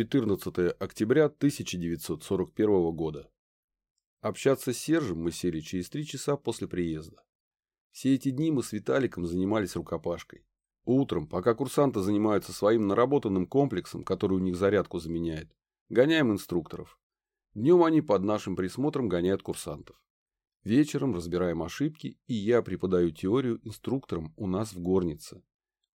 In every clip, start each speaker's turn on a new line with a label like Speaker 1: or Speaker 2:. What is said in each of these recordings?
Speaker 1: 14 октября 1941 года. Общаться с Сержем мы сели через три часа после приезда. Все эти дни мы с Виталиком занимались рукопашкой. Утром, пока курсанты занимаются своим наработанным комплексом, который у них зарядку заменяет, гоняем инструкторов. Днем они под нашим присмотром гоняют курсантов. Вечером разбираем ошибки, и я преподаю теорию инструкторам у нас в горнице.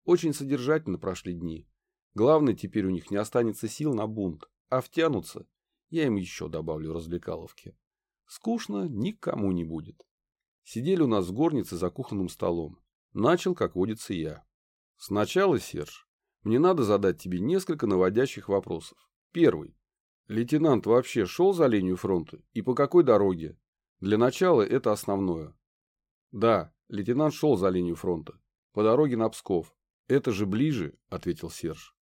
Speaker 1: Очень содержательно прошли дни. Главное, теперь у них не останется сил на бунт, а втянутся. Я им еще добавлю развлекаловки. Скучно никому не будет. Сидели у нас в горнице за кухонным столом. Начал, как водится, я. Сначала, Серж, мне надо задать тебе несколько наводящих вопросов. Первый. Лейтенант вообще шел за линию фронта и по какой дороге? Для начала это основное. Да, лейтенант шел за линию фронта. По дороге на Псков. Это же ближе, ответил Серж.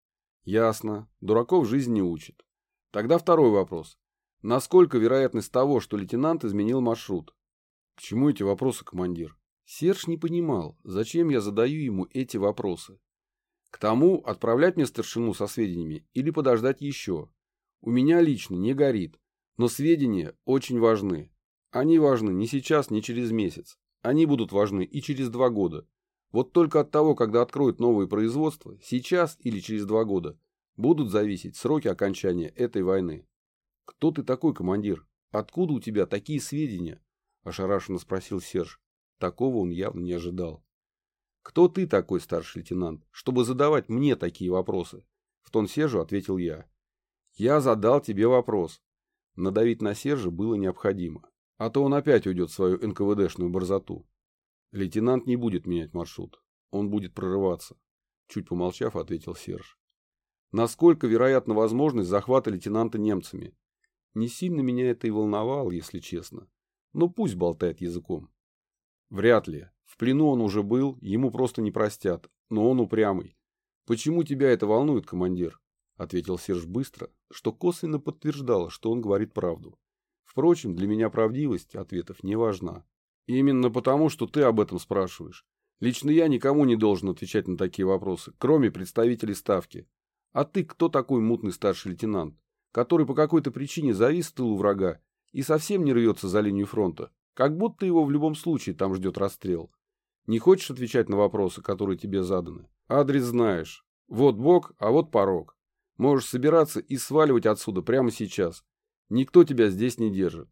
Speaker 1: Ясно. Дураков жизнь не учит. Тогда второй вопрос. Насколько вероятность того, что лейтенант изменил маршрут? К чему эти вопросы, командир? Серж не понимал, зачем я задаю ему эти вопросы. К тому, отправлять мне старшину со сведениями или подождать еще. У меня лично не горит, но сведения очень важны. Они важны не сейчас, не через месяц. Они будут важны и через два года. Вот только от того, когда откроют новые производства, сейчас или через два года, будут зависеть сроки окончания этой войны. «Кто ты такой, командир? Откуда у тебя такие сведения?» – ошарашенно спросил Серж. Такого он явно не ожидал. «Кто ты такой, старший лейтенант, чтобы задавать мне такие вопросы?» В тон Сержу ответил я. Я задал тебе вопрос. Надавить на Сержа было необходимо. А то он опять уйдет в свою НКВДшную борзоту. Лейтенант не будет менять маршрут. Он будет прорываться. Чуть помолчав, ответил Серж. Насколько вероятна возможность захвата лейтенанта немцами? Не сильно меня это и волновало, если честно. Но пусть болтает языком. Вряд ли. В плену он уже был, ему просто не простят. Но он упрямый. Почему тебя это волнует, командир? ответил Серж быстро, что косвенно подтверждало, что он говорит правду. Впрочем, для меня правдивость ответов не важна. Именно потому, что ты об этом спрашиваешь. Лично я никому не должен отвечать на такие вопросы, кроме представителей Ставки. А ты кто такой мутный старший лейтенант, который по какой-то причине завис в тылу врага и совсем не рвется за линию фронта, как будто его в любом случае там ждет расстрел? Не хочешь отвечать на вопросы, которые тебе заданы? Адрес знаешь. Вот бог, а вот порог. Можешь собираться и сваливать отсюда прямо сейчас. Никто тебя здесь не держит.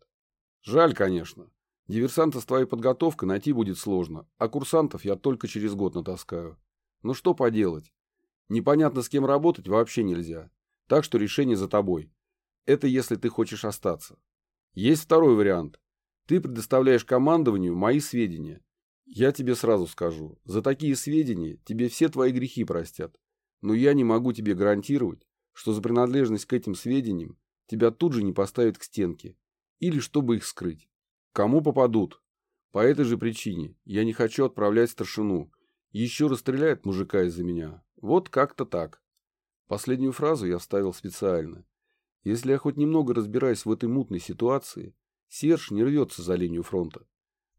Speaker 1: Жаль, конечно. Диверсанта с твоей подготовкой найти будет сложно, а курсантов я только через год натаскаю. Но что поделать? Непонятно с кем работать вообще нельзя. Так что решение за тобой. Это если ты хочешь остаться. Есть второй вариант. Ты предоставляешь командованию мои сведения. Я тебе сразу скажу, за такие сведения тебе все твои грехи простят. Но я не могу тебе гарантировать, что за принадлежность к этим сведениям тебя тут же не поставят к стенке, или чтобы их скрыть. Кому попадут? По этой же причине я не хочу отправлять старшину. Еще расстреляет мужика из-за меня. Вот как-то так. Последнюю фразу я вставил специально. Если я хоть немного разбираюсь в этой мутной ситуации, Серж не рвется за линию фронта.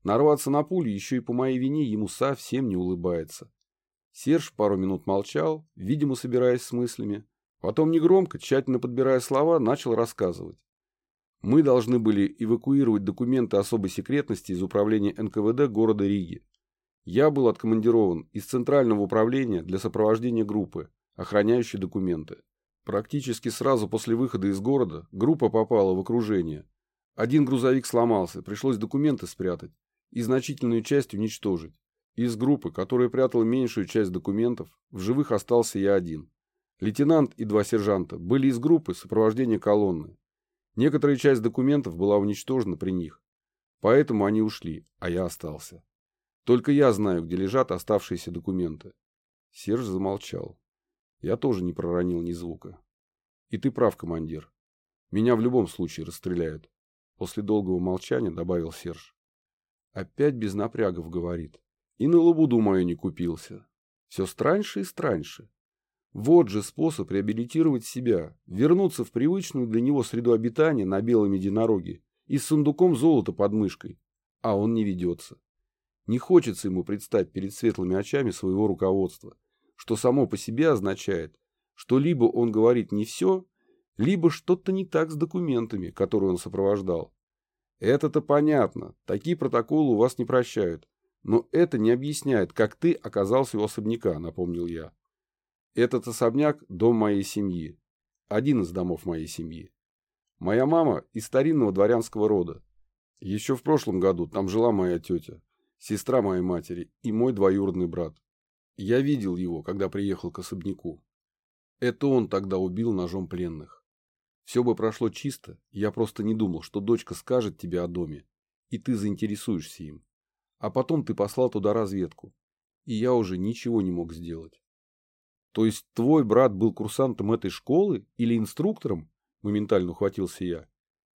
Speaker 1: Нарваться на пулю еще и по моей вине ему совсем не улыбается. Серж пару минут молчал, видимо, собираясь с мыслями, Потом негромко, тщательно подбирая слова, начал рассказывать. Мы должны были эвакуировать документы особой секретности из управления НКВД города Риги. Я был откомандирован из Центрального управления для сопровождения группы, охраняющей документы. Практически сразу после выхода из города группа попала в окружение. Один грузовик сломался, пришлось документы спрятать и значительную часть уничтожить. Из группы, которая прятала меньшую часть документов, в живых остался я один. Лейтенант и два сержанта были из группы сопровождения колонны. Некоторая часть документов была уничтожена при них. Поэтому они ушли, а я остался. Только я знаю, где лежат оставшиеся документы. Серж замолчал. Я тоже не проронил ни звука. И ты прав, командир. Меня в любом случае расстреляют. После долгого молчания добавил Серж. Опять без напрягов говорит. И на лабуду мою не купился. Все страньше и страньше. Вот же способ реабилитировать себя, вернуться в привычную для него среду обитания на белом единороге и с сундуком золота под мышкой. А он не ведется. Не хочется ему предстать перед светлыми очами своего руководства, что само по себе означает, что либо он говорит не все, либо что-то не так с документами, которые он сопровождал. Это-то понятно, такие протоколы у вас не прощают. Но это не объясняет, как ты оказался у особняка, напомнил я. Этот особняк – дом моей семьи. Один из домов моей семьи. Моя мама из старинного дворянского рода. Еще в прошлом году там жила моя тетя, сестра моей матери и мой двоюродный брат. Я видел его, когда приехал к особняку. Это он тогда убил ножом пленных. Все бы прошло чисто, я просто не думал, что дочка скажет тебе о доме, и ты заинтересуешься им. А потом ты послал туда разведку, и я уже ничего не мог сделать. То есть твой брат был курсантом этой школы или инструктором? Моментально ухватился я.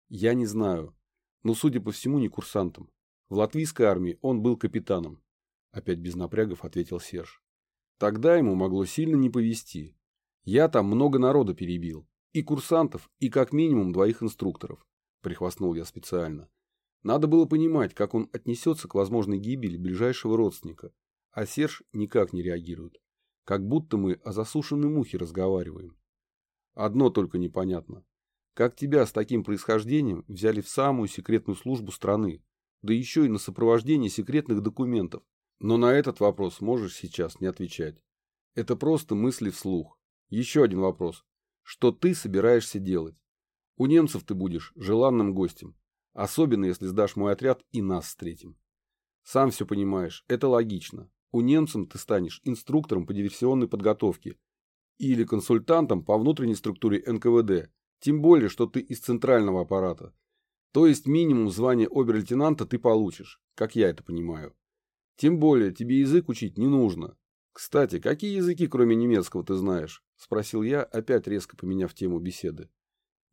Speaker 1: Я не знаю, но, судя по всему, не курсантом. В латвийской армии он был капитаном. Опять без напрягов ответил Серж. Тогда ему могло сильно не повезти. Я там много народа перебил. И курсантов, и как минимум двоих инструкторов. Прихвастнул я специально. Надо было понимать, как он отнесется к возможной гибели ближайшего родственника. А Серж никак не реагирует. Как будто мы о засушенной мухе разговариваем. Одно только непонятно. Как тебя с таким происхождением взяли в самую секретную службу страны, да еще и на сопровождение секретных документов. Но на этот вопрос можешь сейчас не отвечать. Это просто мысли вслух. Еще один вопрос. Что ты собираешься делать? У немцев ты будешь желанным гостем, особенно если сдашь мой отряд и нас встретим. Сам все понимаешь, это логично. У немцев ты станешь инструктором по диверсионной подготовке или консультантом по внутренней структуре НКВД, тем более, что ты из центрального аппарата. То есть минимум звания обер-лейтенанта ты получишь, как я это понимаю. Тем более, тебе язык учить не нужно. Кстати, какие языки, кроме немецкого, ты знаешь? — спросил я, опять резко поменяв тему беседы.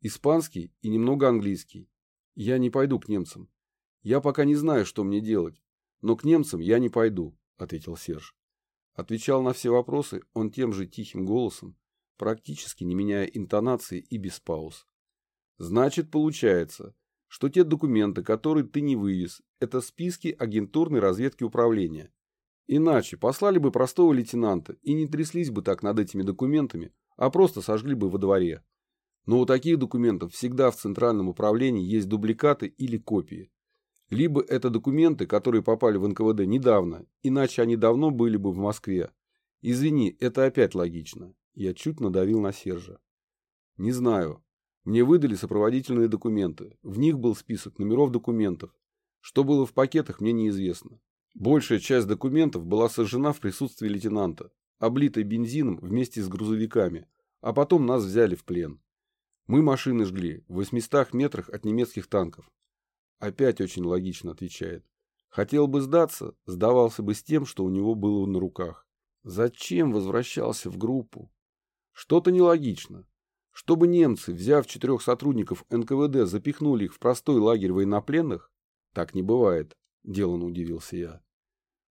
Speaker 1: «Испанский и немного английский. Я не пойду к немцам. Я пока не знаю, что мне делать. Но к немцам я не пойду», — ответил Серж. Отвечал на все вопросы он тем же тихим голосом, практически не меняя интонации и без пауз. «Значит, получается, что те документы, которые ты не вывез, это списки агентурной разведки управления, Иначе послали бы простого лейтенанта и не тряслись бы так над этими документами, а просто сожгли бы во дворе. Но у таких документов всегда в центральном управлении есть дубликаты или копии. Либо это документы, которые попали в НКВД недавно, иначе они давно были бы в Москве. Извини, это опять логично. Я чуть надавил на Сержа. Не знаю. Мне выдали сопроводительные документы. В них был список номеров документов. Что было в пакетах, мне неизвестно. Большая часть документов была сожжена в присутствии лейтенанта, облитой бензином вместе с грузовиками, а потом нас взяли в плен. Мы машины жгли в 800 метрах от немецких танков. Опять очень логично отвечает. Хотел бы сдаться, сдавался бы с тем, что у него было на руках. Зачем возвращался в группу? Что-то нелогично. Чтобы немцы, взяв четырех сотрудников НКВД, запихнули их в простой лагерь военнопленных? Так не бывает. – деланно удивился я.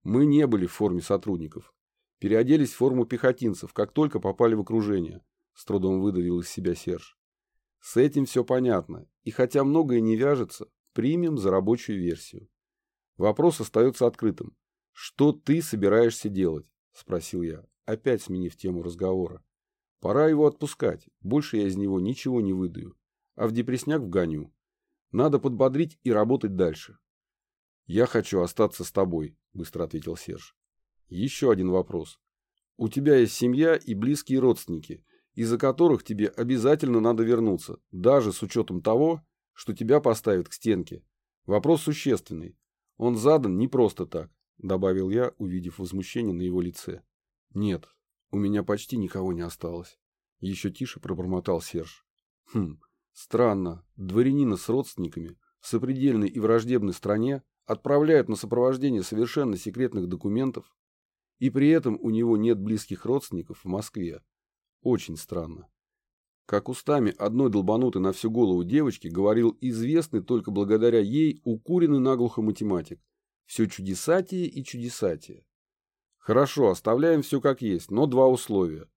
Speaker 1: «Мы не были в форме сотрудников. Переоделись в форму пехотинцев, как только попали в окружение», – с трудом выдавил из себя Серж. «С этим все понятно, и хотя многое не вяжется, примем за рабочую версию. Вопрос остается открытым. Что ты собираешься делать?» – спросил я, опять сменив тему разговора. «Пора его отпускать, больше я из него ничего не выдаю, а в депресняк вгоню. Надо подбодрить и работать дальше. «Я хочу остаться с тобой», – быстро ответил Серж. «Еще один вопрос. У тебя есть семья и близкие родственники, из-за которых тебе обязательно надо вернуться, даже с учетом того, что тебя поставят к стенке. Вопрос существенный. Он задан не просто так», – добавил я, увидев возмущение на его лице. «Нет, у меня почти никого не осталось», – еще тише пробормотал Серж. «Хм, странно, дворянина с родственниками в сопредельной и враждебной стране отправляют на сопровождение совершенно секретных документов, и при этом у него нет близких родственников в Москве. Очень странно. Как устами одной долбанутой на всю голову девочки говорил известный только благодаря ей укуренный наглухо математик. Все чудесатие и чудесатие. Хорошо, оставляем все как есть, но два условия.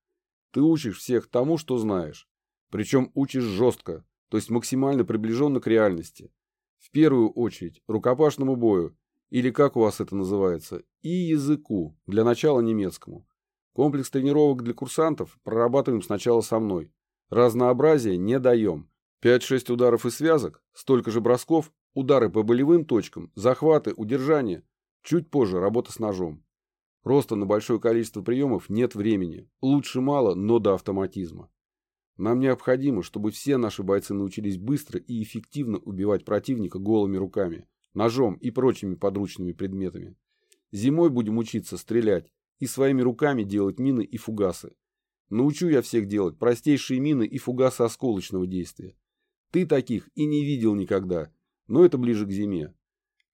Speaker 1: Ты учишь всех тому, что знаешь. Причем учишь жестко, то есть максимально приближенно к реальности. В первую очередь рукопашному бою, или как у вас это называется, и языку, для начала немецкому. Комплекс тренировок для курсантов прорабатываем сначала со мной. Разнообразия не даем. 5-6 ударов и связок, столько же бросков, удары по болевым точкам, захваты, удержания. Чуть позже работа с ножом. Просто на большое количество приемов нет времени. Лучше мало, но до автоматизма. Нам необходимо, чтобы все наши бойцы научились быстро и эффективно убивать противника голыми руками, ножом и прочими подручными предметами. Зимой будем учиться стрелять и своими руками делать мины и фугасы. Научу я всех делать простейшие мины и фугасы осколочного действия. Ты таких и не видел никогда, но это ближе к зиме.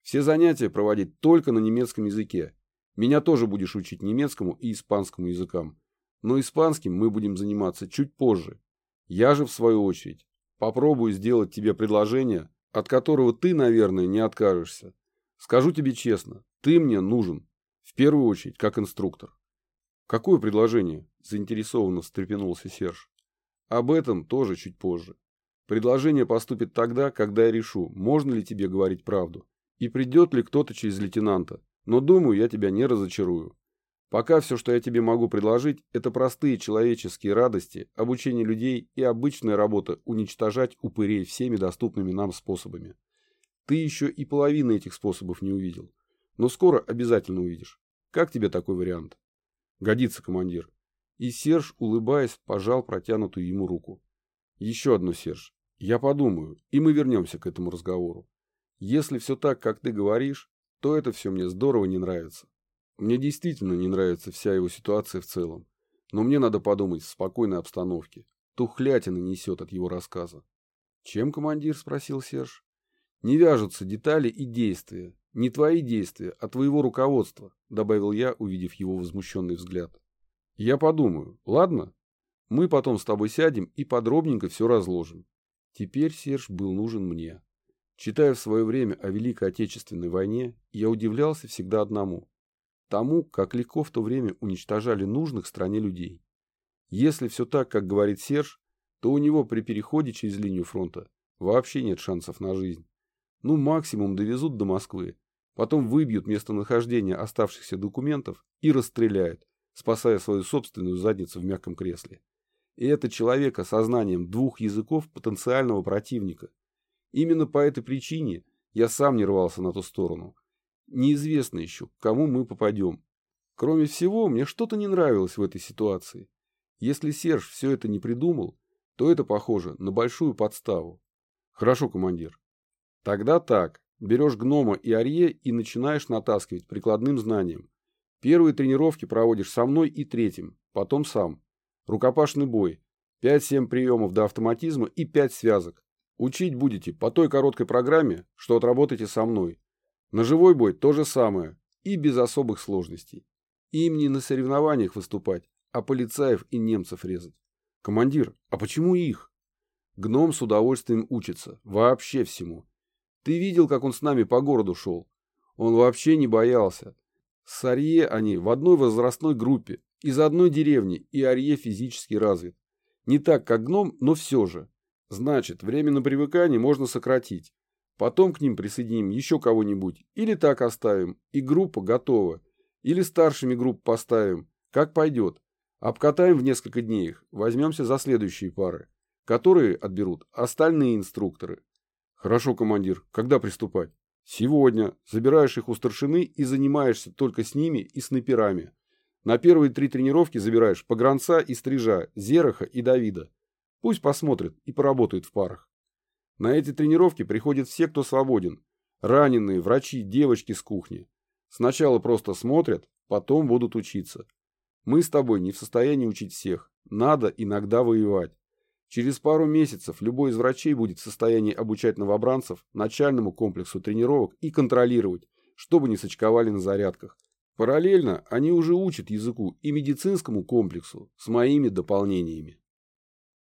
Speaker 1: Все занятия проводить только на немецком языке. Меня тоже будешь учить немецкому и испанскому языкам. Но испанским мы будем заниматься чуть позже. Я же, в свою очередь, попробую сделать тебе предложение, от которого ты, наверное, не откажешься. Скажу тебе честно, ты мне нужен. В первую очередь, как инструктор. Какое предложение? Заинтересованно встрепенулся Серж. Об этом тоже чуть позже. Предложение поступит тогда, когда я решу, можно ли тебе говорить правду. И придет ли кто-то через лейтенанта. Но думаю, я тебя не разочарую. Пока все, что я тебе могу предложить, это простые человеческие радости, обучение людей и обычная работа уничтожать упырей всеми доступными нам способами. Ты еще и половины этих способов не увидел. Но скоро обязательно увидишь. Как тебе такой вариант? Годится, командир. И Серж, улыбаясь, пожал протянутую ему руку. Еще одно, Серж. Я подумаю, и мы вернемся к этому разговору. Если все так, как ты говоришь, то это все мне здорово не нравится. Мне действительно не нравится вся его ситуация в целом. Но мне надо подумать в спокойной обстановке. Тухлятина несет от его рассказа. «Чем, командир?» – спросил Серж. «Не вяжутся детали и действия. Не твои действия, а твоего руководства», – добавил я, увидев его возмущенный взгляд. «Я подумаю. Ладно? Мы потом с тобой сядем и подробненько все разложим». Теперь Серж был нужен мне. Читая в свое время о Великой Отечественной войне, я удивлялся всегда одному тому, как легко в то время уничтожали нужных стране людей. Если все так, как говорит Серж, то у него при переходе через линию фронта вообще нет шансов на жизнь. Ну, максимум довезут до Москвы, потом выбьют местонахождение оставшихся документов и расстреляют, спасая свою собственную задницу в мягком кресле. И это человека со знанием двух языков потенциального противника. Именно по этой причине я сам не рвался на ту сторону, Неизвестно еще, к кому мы попадем. Кроме всего, мне что-то не нравилось в этой ситуации. Если Серж все это не придумал, то это похоже на большую подставу. Хорошо, командир. Тогда так. Берешь гнома и арье и начинаешь натаскивать прикладным знанием. Первые тренировки проводишь со мной и третьим, потом сам. Рукопашный бой. 5-7 приемов до автоматизма и 5 связок. Учить будете по той короткой программе, что отработаете со мной. На живой бой то же самое и без особых сложностей. Им не на соревнованиях выступать, а полицаев и немцев резать. Командир, а почему их? Гном с удовольствием учится. Вообще всему. Ты видел, как он с нами по городу шел? Он вообще не боялся. С Арье они в одной возрастной группе, из одной деревни, и Арье физически развит. Не так, как гном, но все же. Значит, время на привыкание можно сократить. Потом к ним присоединим еще кого-нибудь. Или так оставим, и группа готова. Или старшими групп поставим. Как пойдет. Обкатаем в несколько дней их. Возьмемся за следующие пары, которые отберут остальные инструкторы. Хорошо, командир. Когда приступать? Сегодня. Забираешь их у старшины и занимаешься только с ними и снайперами. На первые три тренировки забираешь погранца и стрижа, Зераха и Давида. Пусть посмотрят и поработают в парах. На эти тренировки приходят все, кто свободен. Раненые, врачи, девочки с кухни. Сначала просто смотрят, потом будут учиться. Мы с тобой не в состоянии учить всех. Надо иногда воевать. Через пару месяцев любой из врачей будет в состоянии обучать новобранцев начальному комплексу тренировок и контролировать, чтобы не сочковали на зарядках. Параллельно они уже учат языку и медицинскому комплексу с моими дополнениями.